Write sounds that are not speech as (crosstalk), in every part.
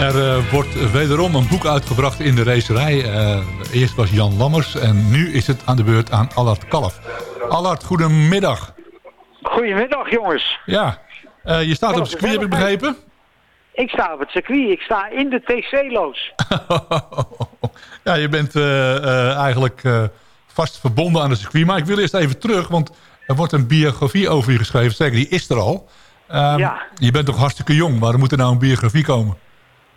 Er uh, wordt wederom een boek uitgebracht in de racerij. Uh, eerst was Jan Lammers en nu is het aan de beurt aan Allard Kalf. Allard, goedemiddag. Goedemiddag jongens. Ja, uh, je staat op het circuit heb ik begrepen? Ik sta op het circuit, ik sta in de TC-loos. (laughs) ja, je bent eigenlijk vast verbonden aan het circuit. Maar ik wil eerst even terug, want er wordt een biografie over je geschreven. Zeker, die is er al. Um, ja. Je bent toch hartstikke jong, waarom moet er nou een biografie komen?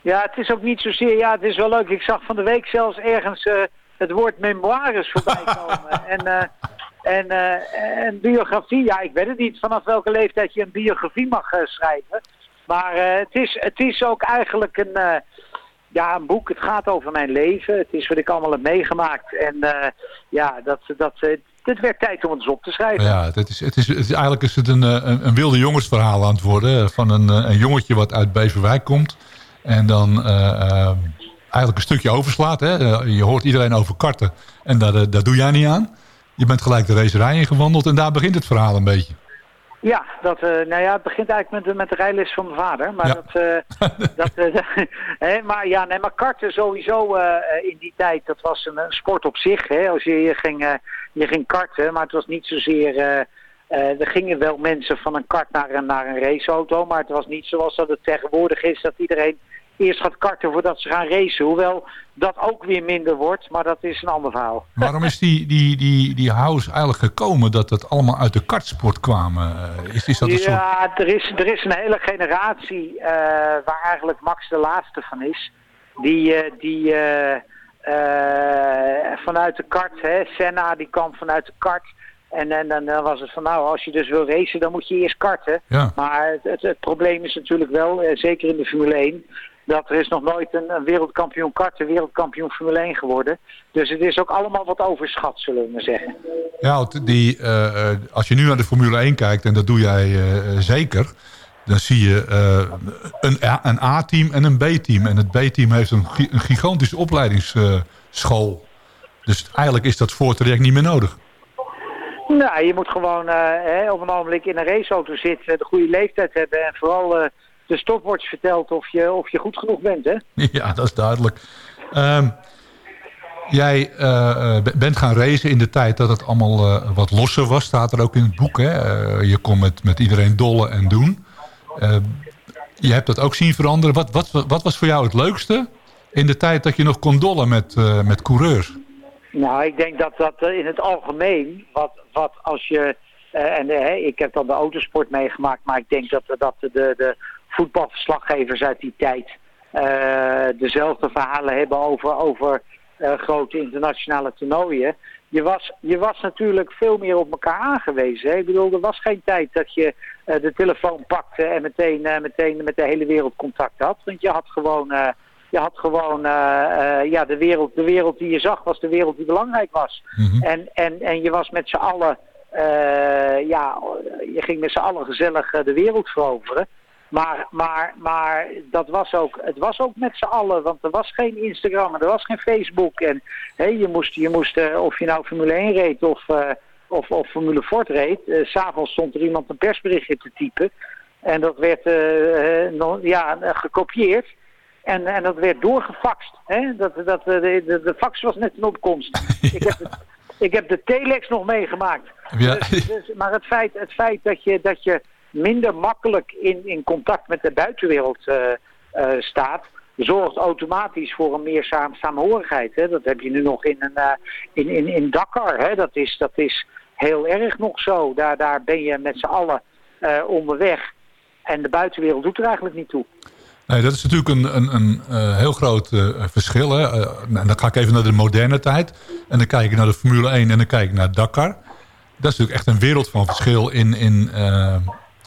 Ja, het is ook niet zozeer... Ja, het is wel leuk. Ik zag van de week zelfs ergens uh, het woord memoires voorbij (laughs) komen. en, uh, en, uh, en biografie, ja, ik weet het niet vanaf welke leeftijd je een biografie mag schrijven. Maar het, is, het is ook eigenlijk een, ja, een boek. Het gaat over mijn leven. Het is wat ik allemaal heb meegemaakt. En ja, dat, dat, het werd tijd om het eens op te schrijven. Ja, het is, het is, het is, eigenlijk is het een, een, een wilde jongensverhaal aan het worden. Van een, een jongetje wat uit Beverwijk komt. En dan uh, eigenlijk een stukje overslaat. Hè? Eh, je hoort iedereen over karten. En daar, daar doe jij niet aan. Je bent gelijk de racerij ingewandeld. En daar begint het verhaal een beetje. Ja, dat, uh, nou ja, het begint eigenlijk met, met de rijles van mijn vader. Maar, dat, uh, dat, uh, (laughs) hè, maar, ja, nee, maar karten sowieso in die tijd, dat was een, sport op zich. Hè, als je, je, ging, je ging karten, maar het was niet zozeer... er gingen wel mensen van een kart naar een, naar een raceauto, maar het was niet zoals dat het tegenwoordig is dat iedereen eerst gaat karten voordat ze gaan racen. Hoewel dat ook weer minder wordt, maar dat is een ander verhaal. Waarom is die, die, die, die house eigenlijk gekomen dat het allemaal uit de kartsport kwamen? Eh, is, is dat een ja, er, is, er is een hele generatie uh, waar eigenlijk Max de laatste van is. Die, uh, die uh, vanuit de kart, hè, Senna die kwam vanuit de kart... En, en, dan was het van nou, als je dus wil racen, dan moet je eerst karten. Ja. Maar het, het, het, probleem is natuurlijk wel, zeker in de Formule 1, dat er is nog nooit een, een wereldkampioen karten, wereldkampioen Formule 1 geworden. Dus het is ook allemaal wat overschat, zullen we maar zeggen. Ja, die, uh, als je nu naar de Formule 1 kijkt, en dat doe jij uh, zeker... dan zie je uh, een, een A-team en een B-team. En het B-team heeft een, een gigantische opleidingsschool. Dus eigenlijk is dat voortraject niet meer nodig. Nou, je moet gewoon hè, op een ogenblik in een raceauto zitten... de goede leeftijd hebben en vooral de stopwatch vertelt of je, of je goed genoeg bent, hè? (laughs) Ja, dat is duidelijk. Um, jij uh, bent gaan racen in de tijd dat het allemaal uh, wat losser was. Staat er ook in het boek, hè? Uh, je kon met, met iedereen dollen en doen. Ehm, je hebt dat ook zien veranderen. Wat, wat, wat was voor jou het leukste in de tijd dat je nog kon dollen met, met coureurs? Nou, ik denk dat dat in het algemeen, wat, wat als je... en ik heb dan de autosport meegemaakt, maar ik denk dat, dat de, de voetbalverslaggevers uit die tijd uh, dezelfde verhalen hebben over, over uh, grote internationale toernooien. Je was, je was natuurlijk veel meer op elkaar aangewezen. Hè? Ik bedoel, er was geen tijd dat je uh, de telefoon pakte en meteen, meteen met de hele wereld contact had. Want je had gewoon, je had gewoon ja, de, wereld, de wereld die je zag was de wereld die belangrijk was. Mm -hmm. en, en, en je was met z'n allen, ja, je ging met z'n allen gezellig de wereld veroveren. Maar, maar, maar dat was ook, het was ook met z'n allen, want er was geen Instagram en er was geen Facebook. En je moest, je moest uh, of je nou Formule 1 reed of, uh, of, of Formule Ford reed, uh, s'avonds stond er iemand een persberichtje te typen. En dat werd no, ja, gekopieerd. En, en dat werd doorgefaxt. Hè? Dat, dat, de, de, de fax was net een opkomst. ja. (laughs) ik, heb de, ik heb de telex nog meegemaakt. Ja. Dus, dus, maar het feit, het feit dat je... Dat je minder makkelijk in, in contact met de buitenwereld uh, uh, staat, zorgt automatisch voor een meer saam, saamhorigheid. Hè? Dat heb je nu nog in, een, uh, in, in, in Dakar. Hè? Dat, is, dat is heel erg nog zo. Daar, daar ben je met z'n allen onderweg. En de buitenwereld doet er eigenlijk niet toe. Nee, dat is natuurlijk een, een, een heel groot verschil. Hè? Uh, dan ga ik even naar de moderne tijd. En dan kijk ik naar de Formule 1 en dan kijk ik naar Dakar. Dat is natuurlijk echt een wereld van verschil in, in,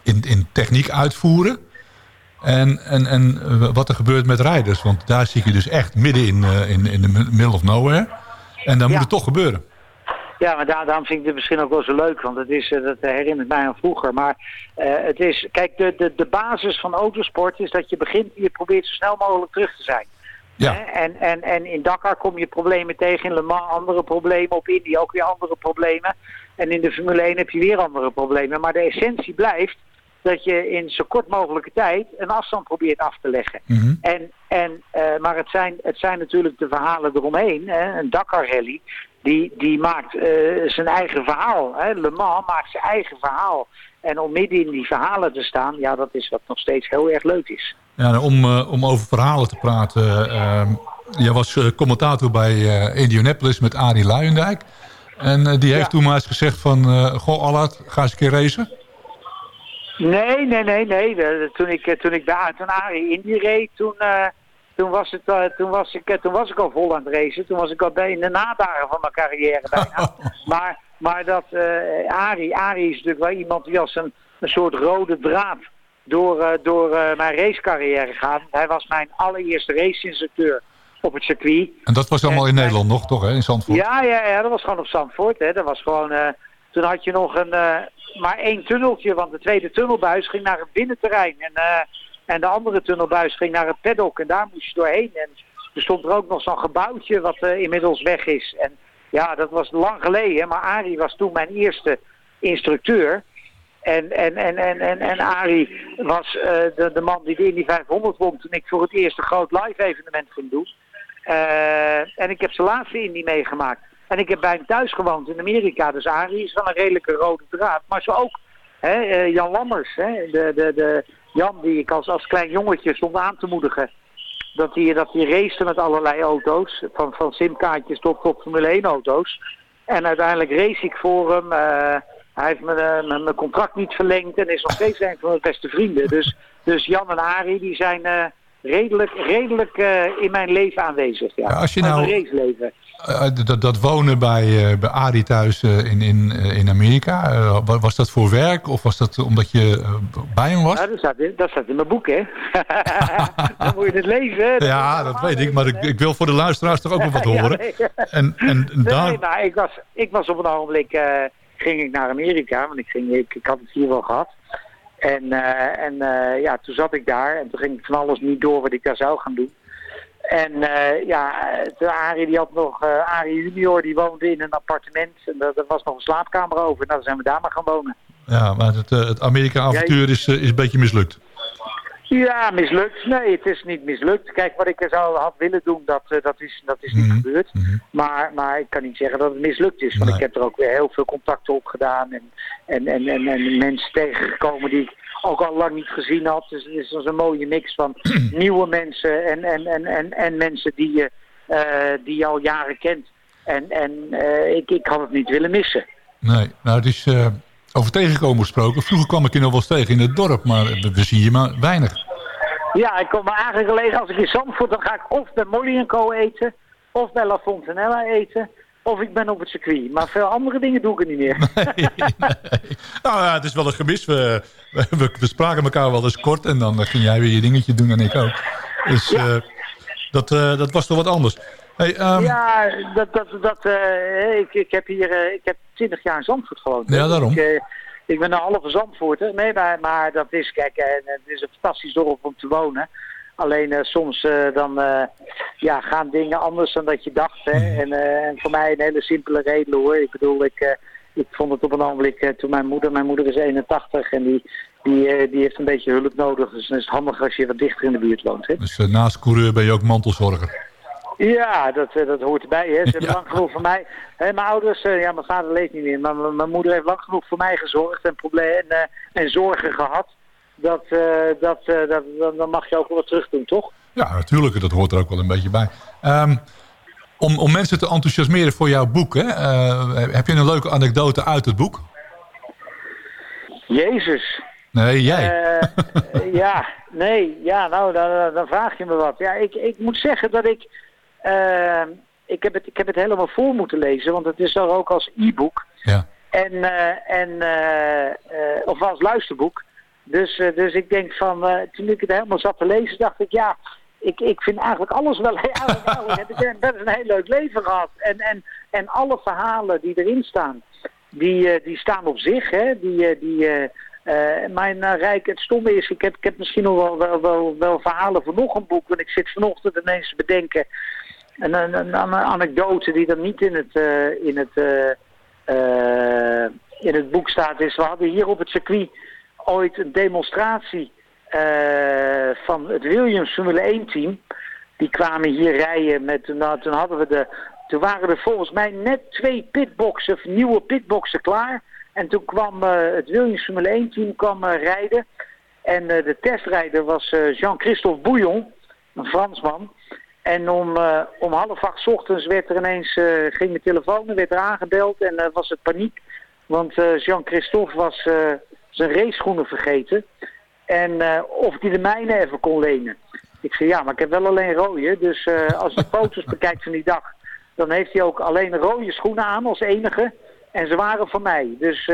in, in techniek uitvoeren. En, en, en wat er gebeurt met rijders. Want daar zie je dus echt midden in, uh, in, in de middle of nowhere. En dan ja. moet het toch gebeuren. Ja, maar daar, daarom vind ik het misschien ook wel zo leuk. Want het is, uh, dat herinnert mij aan vroeger. Maar uh, het is, kijk, de, de, de basis van autosport is dat je begint, je probeert zo snel mogelijk terug te zijn. Ja. En, en, en in Dakar kom je problemen tegen, in Le Mans andere problemen, op Indy ook weer andere problemen. En in de Formule 1 heb je weer andere problemen. Maar de essentie blijft, dat je in zo kort mogelijke tijd een afstand probeert af te leggen. Mhm. En, en, eh, maar het zijn, het zijn natuurlijk de verhalen eromheen. Hè? Een Dakar Rally, die, die maakt eh, zijn eigen verhaal. Hè? Le Mans maakt zijn eigen verhaal. En om midden in die verhalen te staan, ja, dat is wat nog steeds heel erg leuk is. Ja, nou, om, eh, om over verhalen te praten. ehm, jij was commentator bij Indianapolis met Arie Luijendijk. En die heeft Ja. toen maar eens gezegd van... goh, Allard, ga eens een keer racen. Nee, nee, nee, nee. Toen ik, eh, toen ik bij toen Arie Indy reed, toen, eh, toen, was het, eh, toen, was ik, toen was ik al vol aan het racen. Toen was ik al bij in de nadagen van mijn carrière bijna. (laughs) maar, maar dat eh Arie, Arie is natuurlijk wel iemand die als een, een soort rode draad door, door mijn racecarrière gaat. Hij was mijn allereerste raceinstructeur op het circuit. En dat was allemaal in En- Nederland nog, toch, hè? In Zandvoort? Ja, ja, ja, dat was gewoon op Zandvoort. Hè. Dat was gewoon, toen had je nog een, maar één tunneltje, want de tweede tunnelbuis ging naar het binnenterrein. En, eh, en de andere tunnelbuis ging naar het paddock en daar moest je doorheen. En er stond er ook nog zo'n gebouwtje wat eh, inmiddels weg is. En ja, dat was lang geleden, maar Arie was toen mijn eerste instructeur. En, en, en, en, en, en Arie was eh, de, de man die de Indy 500 won toen ik voor het eerste groot live evenement ging doen. En ik heb zijn laatste Indy meegemaakt. En ik heb bij hem thuis gewoond in Amerika. Dus Arie is wel een redelijke rode draad. Maar zo ook hè, eh, Jan Lammers. Hè, de, de, de Jan die ik als, als klein jongetje stond aan te moedigen. Dat hij, dat hij racete met allerlei auto's. Van, van simkaartjes tot, tot Formule 1 auto's. En uiteindelijk race ik voor hem. eh, hij heeft mijn, eh, mijn, mijn contract niet verlengd. En is nog steeds een van mijn beste vrienden. Dus, dus Jan en Arie die zijn... redelijk, redelijk eh, in mijn leven aanwezig. Ja. Als je nou- mijn raceleven. Eh, dat, dat wonen bij, eh, bij Arie thuis eh, in, in, eh, in Amerika, eh, wa- was dat voor werk of was dat omdat je eh, bij hem was? Ja, dat, staat in, dat staat in mijn boek, hè? (laughs) Dan moet je het lezen. hè. Ja, dat weet ik, maar ik, ik wil voor de luisteraars toch ook wel wat (laughs) Ja, horen. nee. En, en Nee, daar, maar ik was, ik was op een ogenblik, eh, ging ik naar Amerika, want ik, ging, ik, ik had het hier wel gehad. En, eh, en eh, ja, toen zat ik daar en toen ging ik van alles niet door wat ik daar zou gaan doen. En eh, ja, de Arie die had nog, Arie junior die woonde in een appartement en er, was nog een slaapkamer over. Nou, dan zijn we daar maar gaan wonen. ja, maar het, het Amerika-avontuur is, is een beetje mislukt. Ja, mislukt. Nee, het is niet mislukt. Kijk, wat ik er zou had willen doen, dat, eh, dat is, dat is niet Mhm, gebeurd. mhm. Maar, maar ik kan niet zeggen dat het mislukt is. Want Nee. ik heb er ook weer heel veel contacten op gedaan. En, en, en, en, en mensen tegengekomen die ik ook al lang niet gezien had. Dus het is dus een mooie mix van nieuwe mensen en, en, en, en, en mensen die je, eh, die je al jaren kent. En, en eh, ik, ik had het niet willen missen. Nee, nou het is over tegenkomen gesproken. Vroeger kwam ik je nog wel eens tegen in het dorp, maar we, zien je maar weinig. Ja, ik kom me eigenlijk gelegen als ik in Zandvoort, dan ga ik of bij Molly Co eten, of bij La Fontanella eten, of ik ben op het circuit. Maar veel andere dingen doe ik er niet meer. Nee, nee. (laughs) Nou ja, het is wel een gemis. We, we, we spraken elkaar wel eens kort en dan ging jij weer je dingetje doen en ik ook. Dus Ja. eh, dat, eh, dat was toch wat anders. Hey, ehm, Ja, dat, dat, dat, eh, ik, ik heb hier, eh, ik heb 20 jaar in Zandvoort gewoond. Ja, daarom. Ik, eh, ik ben een halve Zandvoorter. Nee, maar, maar dat is, kijk, het is een fantastisch dorp om te wonen. Alleen soms dan ja, gaan dingen anders dan dat je dacht. Hè? Mhm. En, en voor mij een hele simpele reden hoor. Ik bedoel, ik, ik vond het op een ogenblik toen mijn moeder, mijn moeder is 81 en die, die, die heeft een beetje hulp nodig. Dus dan is het handig als je wat dichter in de buurt woont. Hè? Dus naast coureur ben je ook mantelzorger. Ja, dat, eh, dat hoort erbij. Hè. Ze hebben Ja. lang genoeg voor mij. Hè, mijn ouders, eh, ja, mijn vader leeft niet meer, maar mijn- moeder heeft lang genoeg voor mij gezorgd en problemen en, eh, en zorgen gehad. Dat, dat, dat, dan, dan mag je ook wel wat terug doen, toch? Ja, natuurlijk. Dat hoort er ook wel een beetje bij. Ehm, om, om mensen te enthousiasmeren voor jouw boek, hè, heb je een leuke anekdote uit het boek? Jezus. Nee, jij. (laughs) Ja, nee, ja, nou, dan, dan vraag je me wat. Ja, ik, ik moet zeggen dat ik, eh, ik, heb het, ik heb het helemaal voor moeten lezen, want het is er ook als e-book. ja. En, eh, en eh, eh, of als luisterboek. Dus, dus ik denk van, toen ik het helemaal zat te lezen, dacht ik, ja, ik, ik vind eigenlijk alles wel, eigenlijk, eigenlijk heb ik best een heel leuk leven gehad. En, en, en alle verhalen die erin staan, die, die staan op zich, hè. Die, die, mijn rijk, het stomme is, ik heb, ik heb misschien nog wel, wel, wel, wel verhalen voor nog een boek, want ik zit vanochtend ineens te bedenken. Een, een, een, anekdote die dan niet in het, eh, in het, eh, eh, in het boek staat is, we hadden hier op het circuit ooit een demonstratie van het Williams Formule 1 team. Die kwamen hier rijden met, nou, toen hadden we de, toen waren er volgens mij net twee pitboxen, nieuwe pitboxen klaar. En toen kwam het Williams Formule 1 team kwam, rijden. En de testrijder was Jean-Christophe Bouillon, een Fransman. En om, uh, om half acht ochtends werd er ineens, uh, ging de telefoon, werd er aangebeld en uh, was het paniek. Want Jean-Christophe was zijn raceschoenen vergeten. En of hij de mijne even kon lenen. Ik zei ja, maar ik heb wel alleen rode. Dus als je foto's bekijkt van die dag, dan heeft hij ook alleen rode schoenen aan als enige. En ze waren van mij. Dus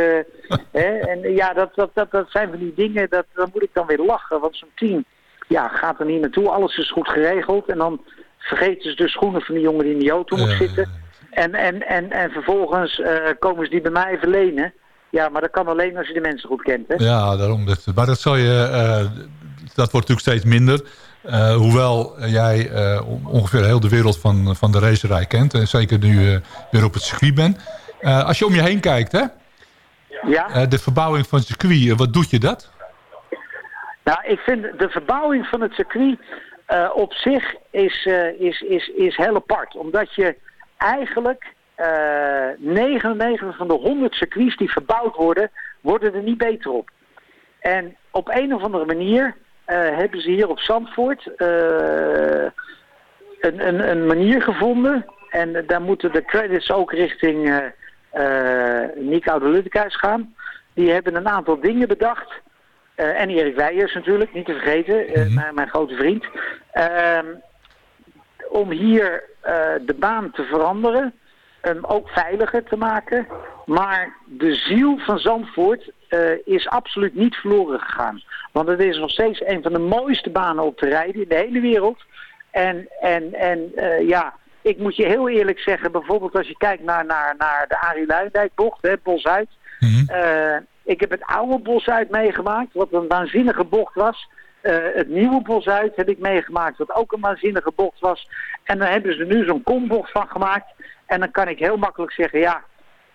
hè, en ja, dat, dat, dat, dat zijn van die dingen, dat, dan moet ik dan weer lachen. Want zo'n team ja, gaat er niet naartoe. Alles is goed geregeld. En dan vergeten ze de schoenen van die jongen die in de auto moet zitten. En, en, en, en vervolgens uh, komen ze die bij mij verlenen. Ja, maar dat kan alleen als je de mensen goed kent. Hè? Ja, daarom. Dat, maar dat, zal je, uh, dat wordt natuurlijk steeds minder. Uh, hoewel jij ongeveer heel de wereld van, van de racerij kent. En zeker nu weer op het circuit bent. als je om je heen kijkt, hè? Ja? de verbouwing van het circuit, wat doet je dat? Nou, ik vind de verbouwing van het circuit uh, op zich is, uh, is, is, is heel apart. Omdat je eigenlijk uh, eh, 99 van de 100 circuits die verbouwd worden, worden er niet beter op. En op een of andere manier hebben ze hier op Zandvoort een, een, een manier gevonden. En daar moeten de credits ook richting Nick Oude gaan. Die hebben een aantal dingen bedacht en Erik Weijers natuurlijk, niet te vergeten, uh, mijn, mijn, grote vriend. Uh, om hier uh, de baan te veranderen, hem ook veiliger te maken. Maar de ziel van Zandvoort is absoluut niet verloren gegaan. Want het is nog steeds een van de mooiste banen op te rijden in de hele wereld. En, en, en ja, ik moet je heel eerlijk zeggen, bijvoorbeeld als je kijkt naar, naar, naar de Arie Luijendijk bocht, hè, Bos uit. Mm -hmm. Ik heb het oude Bosuit meegemaakt, wat een waanzinnige bocht was. Uh, het nieuwe Bosuit heb ik meegemaakt, wat ook een waanzinnige bocht was. En dan hebben ze nu zo'n kombocht van gemaakt. En dan kan ik heel makkelijk zeggen, ja,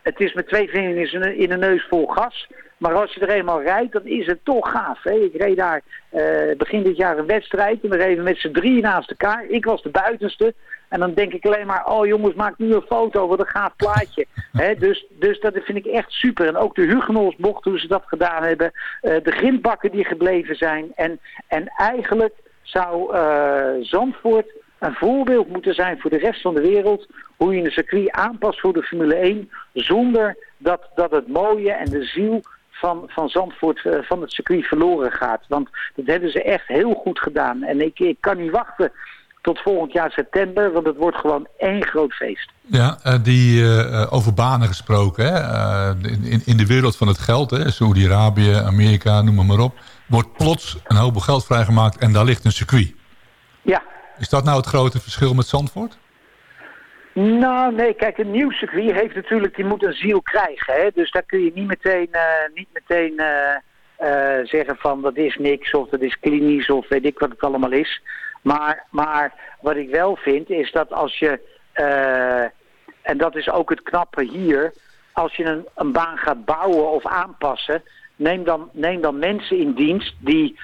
het is met twee vingers in een neus vol gas. Maar als je er eenmaal rijdt, dan is het toch gaaf. Hè? Ik reed daar uh, begin dit jaar een wedstrijd. En we reden met z'n drieën naast elkaar. Ik was de buitenste. En dan denk ik alleen maar, oh jongens, maak nu een foto, wat een gaaf plaatje. (laughs) dus, dus dat vind ik echt super. En ook de Hugenolsbocht, hoe ze dat gedaan hebben. Uh, de grindbakken die gebleven zijn. En, en eigenlijk zou uh, Zandvoort een voorbeeld moeten zijn voor de rest van de wereld. Hoe je een circuit aanpast voor de Formule 1. Zonder dat, dat het mooie en de ziel van, van Zandvoort uh, van het circuit verloren gaat. Want dat hebben ze echt heel goed gedaan. En ik, ik kan niet wachten tot volgend jaar september, want het wordt gewoon één groot feest. Ja, uh, die uh, over banen gesproken, hè? in, in de wereld van het geld, Saudi-Arabië, Amerika, noem maar, maar op, wordt plots een hoop geld vrijgemaakt en daar ligt een circuit. Ja. Is dat nou het grote verschil met Zandvoort? Nou, nee, kijk, een nieuw circuit heeft natuurlijk, die moet een ziel krijgen. Hè? Dus daar kun je niet meteen, uh, niet meteen uh, uh, zeggen van dat is niks of dat is klinisch of weet ik wat het allemaal is. Maar, maar wat ik wel vind is dat als je, en dat is ook het knappe hier, als je een, een baan gaat bouwen of aanpassen, neem dan, neem dan mensen in dienst die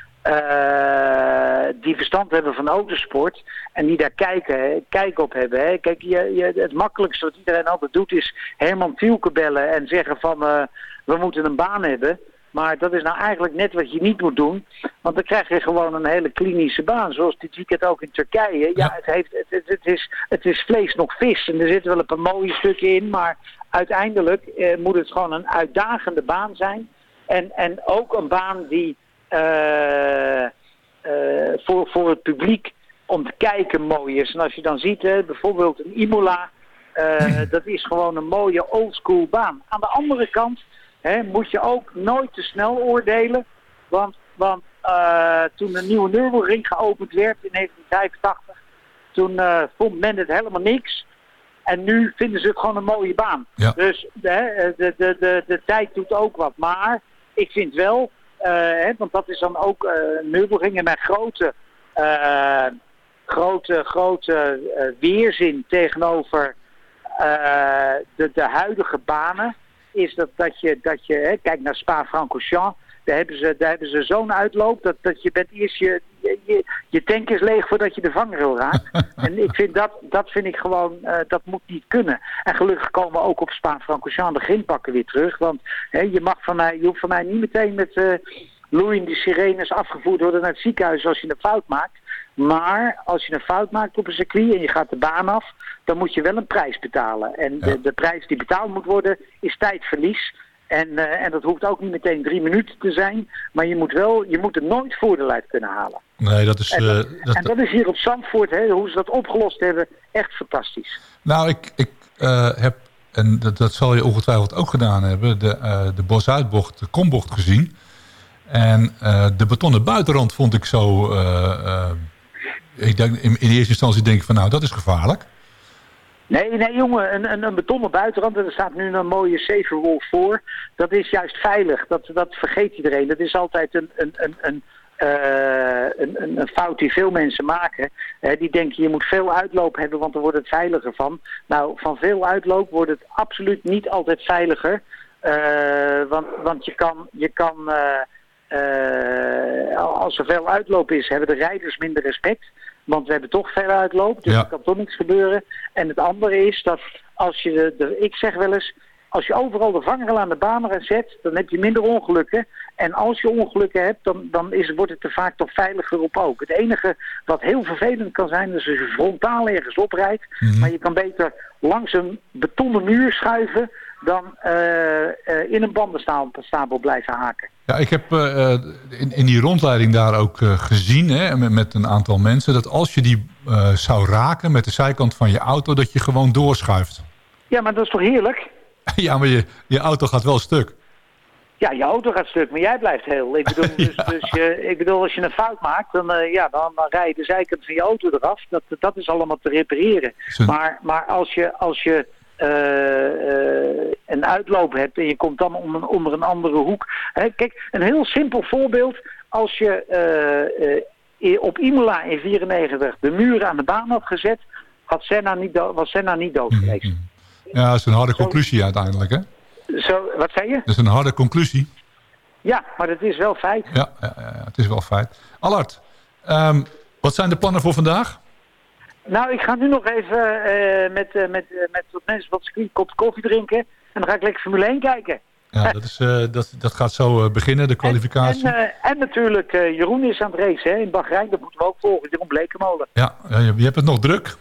die verstand hebben van autosport en die daar kijken, kijk op hebben. Hè. Kijk, je, je, het makkelijkste wat iedereen altijd doet is Herman Tielke bellen en zeggen van uh, we moeten een baan hebben. Maar dat is nou eigenlijk net wat je niet moet doen. Want dan krijg je gewoon een hele klinische baan. Zoals dit weekend ook in Turkije. Ja, het, heeft, het, het, het, is, het is vlees nog vis. En er zitten wel een paar mooie stukken in. Maar uiteindelijk eh, moet het gewoon een uitdagende baan zijn. En, en ook een baan die voor, voor het publiek om te kijken mooi is. En als je dan ziet, hè, bijvoorbeeld een Imola, uh, (laughs) dat is gewoon een mooie oldschool baan. Aan de andere kant hè, moet je ook nooit te snel oordelen, want, want toen de nieuwe Nürburgring geopend werd in 1985, toen vond men het helemaal niks. En nu vinden ze het gewoon een mooie baan. Ja. Dus de, de, de, de tijd doet ook wat. Maar ik vind wel hè, want dat is dan ook Nürburgringen met grote, grote, grote weerzin tegenover de, de huidige banen. Is dat, dat je, dat je hè, kijk naar Spa-Francorchamps. Daar hebben ze, daar hebben ze zo'n uitloop dat, dat je bent eerst je, je, je tank is leeg voordat je de vangrail raakt. (laughs) en ik vind dat, dat vind ik gewoon, uh, dat moet niet kunnen. En gelukkig komen we ook op Spa-Francorchamps de grindpakken weer terug. Want hè, je mag van mij, je hoeft van mij niet meteen met uh, loeiende sirenes afgevoerd worden naar het ziekenhuis als je een fout maakt. Maar als je een fout maakt op een circuit en je gaat de baan af, dan moet je wel een prijs betalen. En ja. de, de prijs die betaald moet worden is tijdverlies. En, uh, en dat hoeft ook niet meteen drie minuten te zijn. Maar je moet, wel, je moet er nooit voordeel uit kunnen halen. Nee, dat is... En dat, uh, dat, en dat is hier op Zandvoort, hè, hoe ze dat opgelost hebben, echt fantastisch. Nou, ik, ik uh, heb, en dat, dat zal je ongetwijfeld ook gedaan hebben... de, de bosuitbocht, de kombocht gezien. En de betonnen buitenrand vond ik zo... ik denk, in, in eerste instantie denk ik van nou, dat is gevaarlijk. Nee, nee jongen, een, een, een betonnen buitenrand, en er staat nu een mooie Saferwolf voor. Dat is juist veilig, dat, dat vergeet iedereen. Dat is altijd een, een, een, een, uh, een, een, fout die veel mensen maken. Die denken je moet veel uitloop hebben, want dan wordt het veiliger van. Nou, van veel uitloop wordt het absoluut niet altijd veiliger. Uh, want, want je kan... Je kan als er veel uitloop is, hebben de rijders minder respect. Want we hebben toch veel uitloop, dus ja. er kan toch niks gebeuren. En het andere is dat als je, de, de, ik zeg wel eens, als je overal de vanger aan de baan zet, dan heb je minder ongelukken. En als je ongelukken hebt, dan, dan is, wordt het er vaak toch veiliger op ook. Het enige wat heel vervelend kan zijn, is als je frontaal ergens oprijdt. Mm -hmm. Maar je kan beter langs een betonnen muur schuiven dan uh, uh, in een bandenstapel blijven haken. Ja, ik heb uh, in, in die rondleiding daar ook gezien, hè, met, met, een aantal mensen... dat als je die zou raken met de zijkant van je auto, dat je gewoon doorschuift. Ja, maar dat is toch heerlijk? (laughs) ja, maar je, je auto gaat wel stuk. Ja, je auto gaat stuk, maar jij blijft heel. Ik bedoel, (laughs) dus, ja. dus je, ik bedoel als je een fout maakt, dan, uh, ja, dan, dan rij je de zijkant van je auto eraf. Dat, dat is allemaal te repareren. Maar, maar als je... Als je een uitloop hebt en je komt dan onder, onder een andere hoek. Hè, kijk, een heel simpel voorbeeld. Als je uh, op Imola in 94 de muren aan de baan had gezet, had Senna niet was Senna niet dood geweest. Mm -hmm. Ja, dat is een harde conclusie Zo, uiteindelijk, hè? Zo, wat zei je? Dat is een harde conclusie. Ja, maar het is wel feit. Ja, ja, ja het is wel feit. Allard, um, wat zijn de plannen voor vandaag? Nou, ik ga nu nog even uh, met, uh, met, uh, met wat mensen wat een kop koffie drinken. En dan ga ik lekker Formule 1 kijken. Ja, (laughs) dat, is, dat, dat gaat zo beginnen, de kwalificatie. En, en, en natuurlijk, Jeroen is aan het racen hè, in Bahrein. Dat moeten we ook volgen, Jeroen Blekemolen. Ja, je, je hebt het nog druk.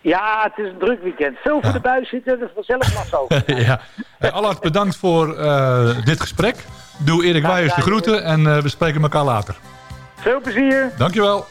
Ja, het is een druk weekend. Veel voor de buis zitten, dat is vanzelf maar zo. (laughs) ja. Allard, bedankt voor dit gesprek. Doe Erik Wijers de groeten en we spreken elkaar later. Veel plezier. Dankjewel.